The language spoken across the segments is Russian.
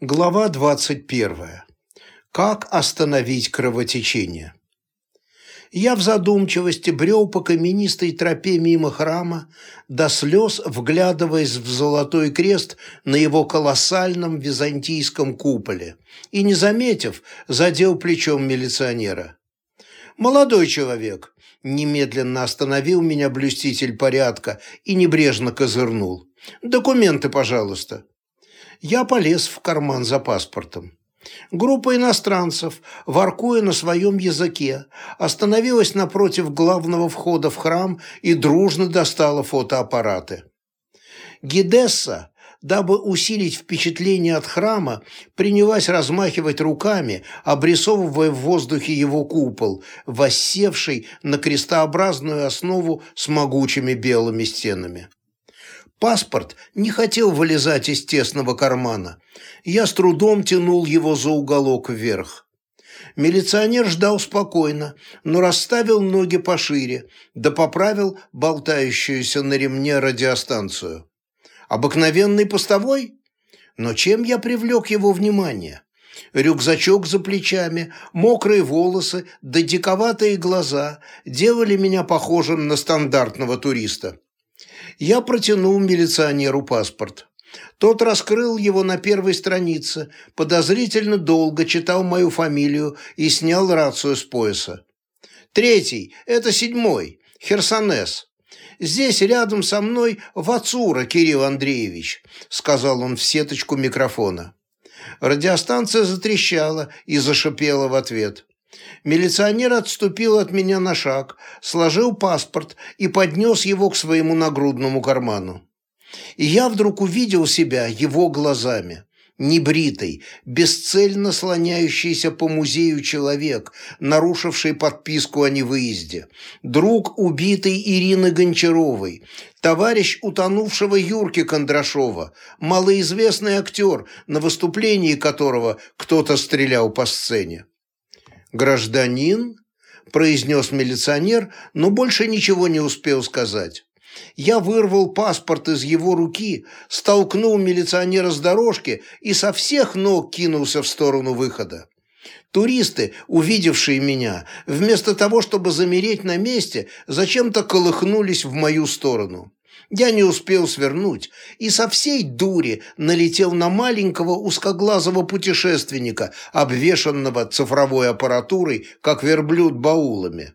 Глава 21. Как остановить кровотечение? Я в задумчивости брел по каменистой тропе мимо храма, до слез вглядываясь в золотой крест на его колоссальном византийском куполе, и, не заметив, задел плечом милиционера. «Молодой человек!» – немедленно остановил меня блюститель порядка и небрежно козырнул. «Документы, пожалуйста» я полез в карман за паспортом. Группа иностранцев, воркуя на своем языке, остановилась напротив главного входа в храм и дружно достала фотоаппараты. Гидесса, дабы усилить впечатление от храма, принялась размахивать руками, обрисовывая в воздухе его купол, воссевший на крестообразную основу с могучими белыми стенами. Паспорт не хотел вылезать из тесного кармана. Я с трудом тянул его за уголок вверх. Милиционер ждал спокойно, но расставил ноги пошире, да поправил болтающуюся на ремне радиостанцию. Обыкновенный постовой? Но чем я привлек его внимание? Рюкзачок за плечами, мокрые волосы да диковатые глаза делали меня похожим на стандартного туриста. Я протянул милиционеру паспорт. Тот раскрыл его на первой странице, подозрительно долго читал мою фамилию и снял рацию с пояса. «Третий, это седьмой, Херсонес. Здесь рядом со мной Вацура Кирилл Андреевич», сказал он в сеточку микрофона. Радиостанция затрещала и зашипела в ответ. Милиционер отступил от меня на шаг, сложил паспорт и поднес его к своему нагрудному карману. И я вдруг увидел себя его глазами. Небритый, бесцельно слоняющийся по музею человек, нарушивший подписку о невыезде, друг убитой Ирины Гончаровой, товарищ утонувшего Юрки Кондрашова, малоизвестный актер, на выступлении которого кто-то стрелял по сцене. «Гражданин?» – произнес милиционер, но больше ничего не успел сказать. Я вырвал паспорт из его руки, столкнул милиционера с дорожки и со всех ног кинулся в сторону выхода. Туристы, увидевшие меня, вместо того, чтобы замереть на месте, зачем-то колыхнулись в мою сторону. Я не успел свернуть и со всей дури налетел на маленького узкоглазого путешественника, обвешанного цифровой аппаратурой, как верблюд баулами.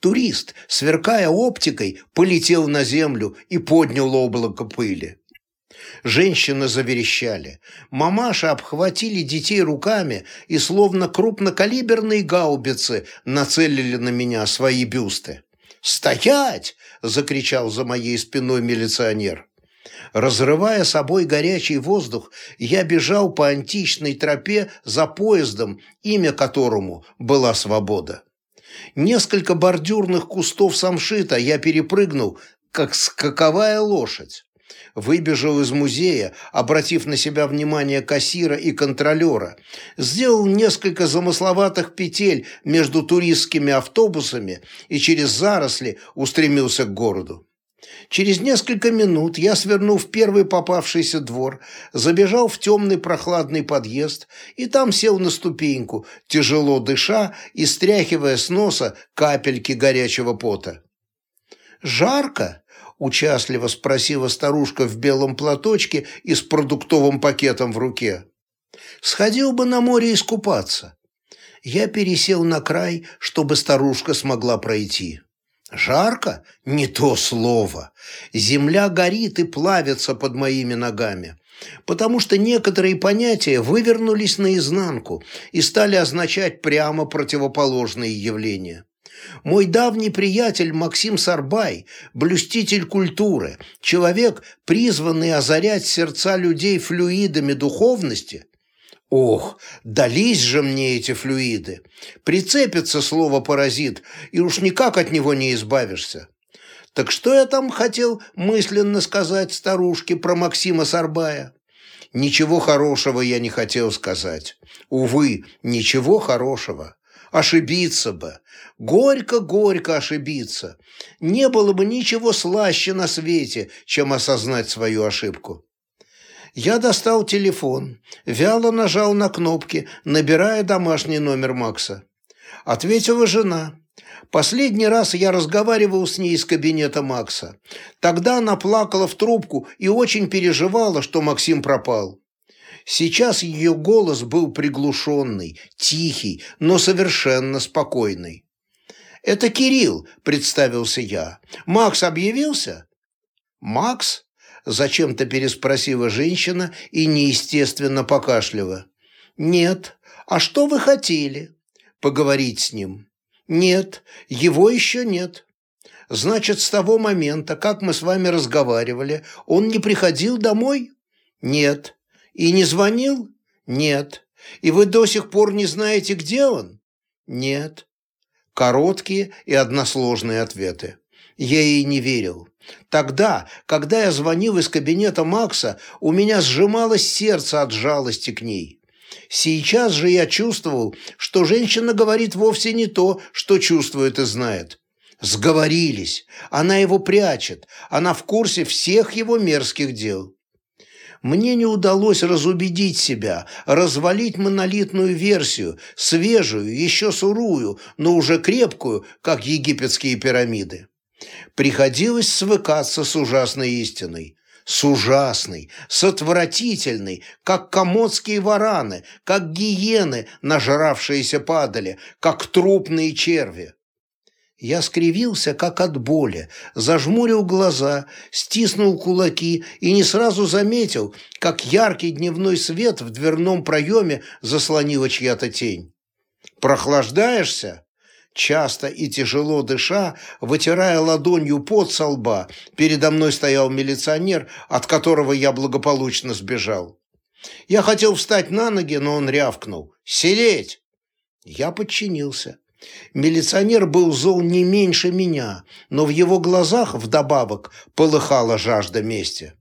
Турист, сверкая оптикой, полетел на землю и поднял облако пыли. Женщины заверещали. Мамаши обхватили детей руками и словно крупнокалиберные гаубицы нацелили на меня свои бюсты. «Стоять!» – закричал за моей спиной милиционер. Разрывая собой горячий воздух, я бежал по античной тропе за поездом, имя которому была «Свобода». Несколько бордюрных кустов самшита я перепрыгнул, как скаковая лошадь выбежал из музея, обратив на себя внимание кассира и контролера, сделал несколько замысловатых петель между туристскими автобусами и через заросли устремился к городу. Через несколько минут я, свернув в первый попавшийся двор, забежал в темный прохладный подъезд и там сел на ступеньку, тяжело дыша и стряхивая с носа капельки горячего пота. «Жарко?» Участливо спросила старушка в белом платочке и с продуктовым пакетом в руке. «Сходил бы на море искупаться». Я пересел на край, чтобы старушка смогла пройти. Жарко? Не то слово. Земля горит и плавится под моими ногами, потому что некоторые понятия вывернулись наизнанку и стали означать прямо противоположные явления. Мой давний приятель Максим Сарбай, блюститель культуры, человек, призванный озарять сердца людей флюидами духовности. Ох, дались же мне эти флюиды. Прицепится слово «паразит», и уж никак от него не избавишься. Так что я там хотел мысленно сказать старушке про Максима Сарбая? Ничего хорошего я не хотел сказать. Увы, ничего хорошего. Ошибиться бы. Горько-горько ошибиться. Не было бы ничего слаще на свете, чем осознать свою ошибку. Я достал телефон, вяло нажал на кнопки, набирая домашний номер Макса. Ответила жена. Последний раз я разговаривал с ней из кабинета Макса. Тогда она плакала в трубку и очень переживала, что Максим пропал. Сейчас ее голос был приглушенный, тихий, но совершенно спокойный. «Это Кирилл», – представился я. «Макс объявился?» «Макс?» – зачем-то переспросила женщина и неестественно покашляла. «Нет. А что вы хотели?» «Поговорить с ним». «Нет, его еще нет». «Значит, с того момента, как мы с вами разговаривали, он не приходил домой?» «Нет». «И не звонил?» «Нет». «И вы до сих пор не знаете, где он?» «Нет». Короткие и односложные ответы. Я ей не верил. Тогда, когда я звонил из кабинета Макса, у меня сжималось сердце от жалости к ней. Сейчас же я чувствовал, что женщина говорит вовсе не то, что чувствует и знает. Сговорились. Она его прячет. Она в курсе всех его мерзких дел. Мне не удалось разубедить себя, развалить монолитную версию, свежую, еще сурую, но уже крепкую, как египетские пирамиды. Приходилось свыкаться с ужасной истиной. С ужасной, с отвратительной, как комодские вараны, как гиены, нажравшиеся падали, как трупные черви. Я скривился, как от боли, зажмурил глаза, стиснул кулаки и не сразу заметил, как яркий дневной свет в дверном проеме заслонила чья-то тень. «Прохлаждаешься?» Часто и тяжело дыша, вытирая ладонью пот со лба, передо мной стоял милиционер, от которого я благополучно сбежал. Я хотел встать на ноги, но он рявкнул. «Сидеть!» Я подчинился. Милиционер был зол не меньше меня, но в его глазах вдобавок полыхала жажда мести.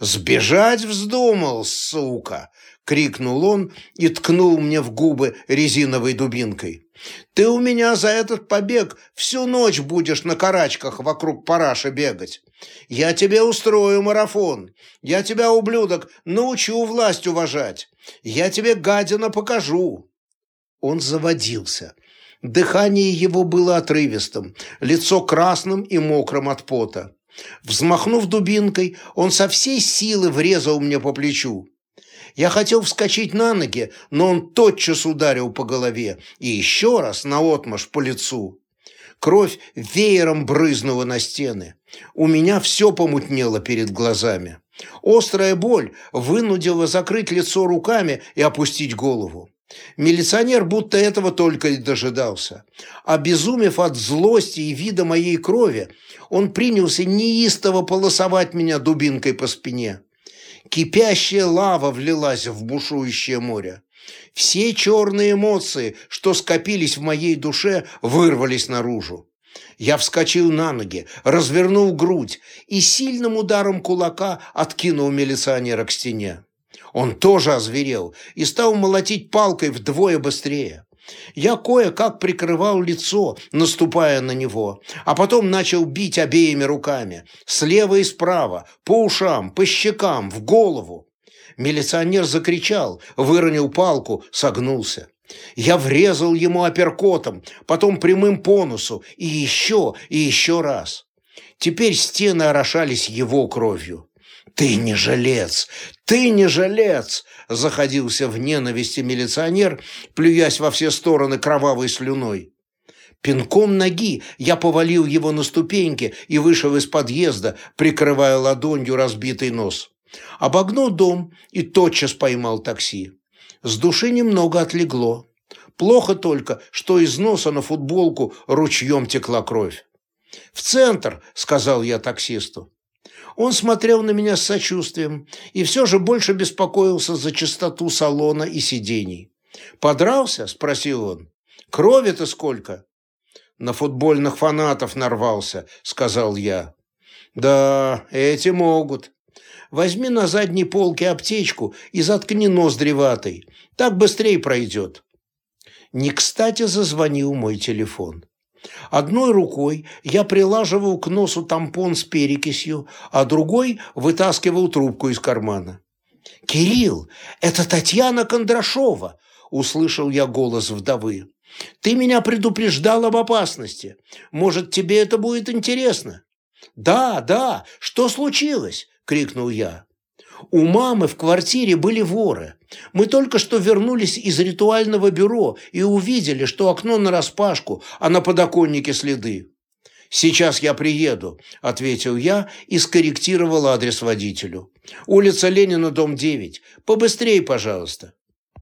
«Сбежать вздумал, сука!» — крикнул он и ткнул мне в губы резиновой дубинкой. «Ты у меня за этот побег всю ночь будешь на карачках вокруг параши бегать. Я тебе устрою марафон. Я тебя, ублюдок, научу власть уважать. Я тебе, гадина, покажу». Он заводился. Дыхание его было отрывистым, лицо красным и мокрым от пота. Взмахнув дубинкой, он со всей силы врезал мне по плечу. Я хотел вскочить на ноги, но он тотчас ударил по голове и еще раз наотмашь по лицу. Кровь веером брызнула на стены. У меня все помутнело перед глазами. Острая боль вынудила закрыть лицо руками и опустить голову. Милиционер будто этого только и дожидался. Обезумев от злости и вида моей крови, он принялся неистово полосовать меня дубинкой по спине. Кипящая лава влилась в бушующее море. Все черные эмоции, что скопились в моей душе, вырвались наружу. Я вскочил на ноги, развернул грудь и сильным ударом кулака откинул милиционера к стене. Он тоже озверел и стал молотить палкой вдвое быстрее. Я кое-как прикрывал лицо, наступая на него, а потом начал бить обеими руками, слева и справа, по ушам, по щекам, в голову. Милиционер закричал, выронил палку, согнулся. Я врезал ему апперкотом, потом прямым по носу, и еще, и еще раз. Теперь стены орошались его кровью. «Ты не жилец! Ты не жилец!» – заходился в ненависти милиционер, плюясь во все стороны кровавой слюной. Пинком ноги я повалил его на ступеньки и вышел из подъезда, прикрывая ладонью разбитый нос. Обогнул дом и тотчас поймал такси. С души немного отлегло. Плохо только, что из носа на футболку ручьем текла кровь. «В центр», – сказал я таксисту. Он смотрел на меня с сочувствием и все же больше беспокоился за чистоту салона и сидений. «Подрался?» – спросил он. «Крови-то сколько?» «На футбольных фанатов нарвался», – сказал я. «Да, эти могут. Возьми на задней полке аптечку и заткни ноздри ватой. Так быстрее пройдет». Не кстати зазвонил мой телефон. Одной рукой я прилаживал к носу тампон с перекисью, а другой вытаскивал трубку из кармана. «Кирилл, это Татьяна Кондрашова!» – услышал я голос вдовы. «Ты меня предупреждал об опасности. Может, тебе это будет интересно?» «Да, да, что случилось?» – крикнул я. У мамы в квартире были воры. Мы только что вернулись из ритуального бюро и увидели, что окно нараспашку, а на подоконнике следы. «Сейчас я приеду», – ответил я и скорректировал адрес водителю. «Улица Ленина, дом 9. Побыстрее, пожалуйста».